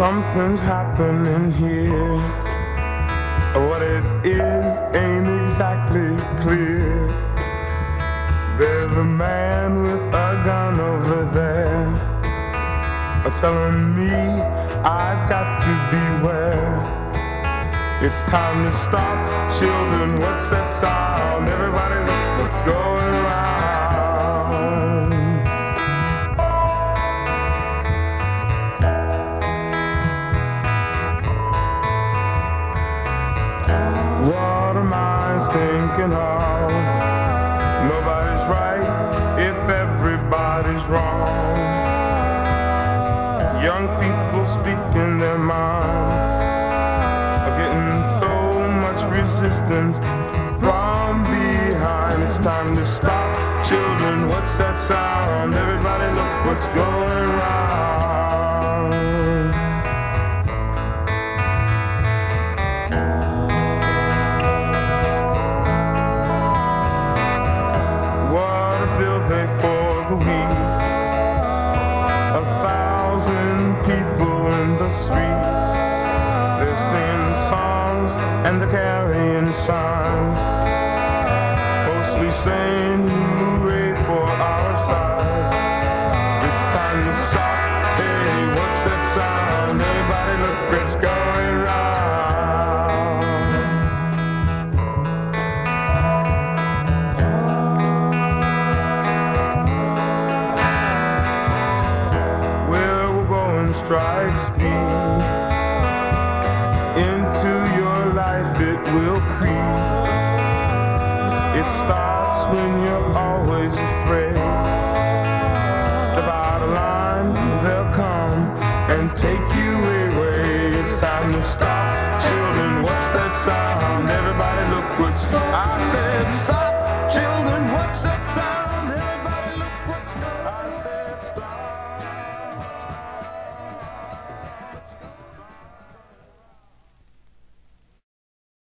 something's happening here. What it is ain't exactly clear. There's a man with a gun over there telling me I've got to beware. It's time to stop, children. What's that sound? Everybody, look what's going am thinking of? Nobody's right if everybody's wrong. Young people speaking their minds are getting so much resistance from behind. It's time to stop, children. What's that sound? Everybody, look what's going street. They're singing songs and they're carrying signs. Mostly saying hooray for our side. It's time to stop. Hey, what's that sound? Everybody look, it's going round. Where we're going strikes me. Will creep. It starts when you're always afraid. Step out of line, they'll come and take you away. It's time to stop, children. What's that sound? Everybody look what's. I said stop, children. What's that sound?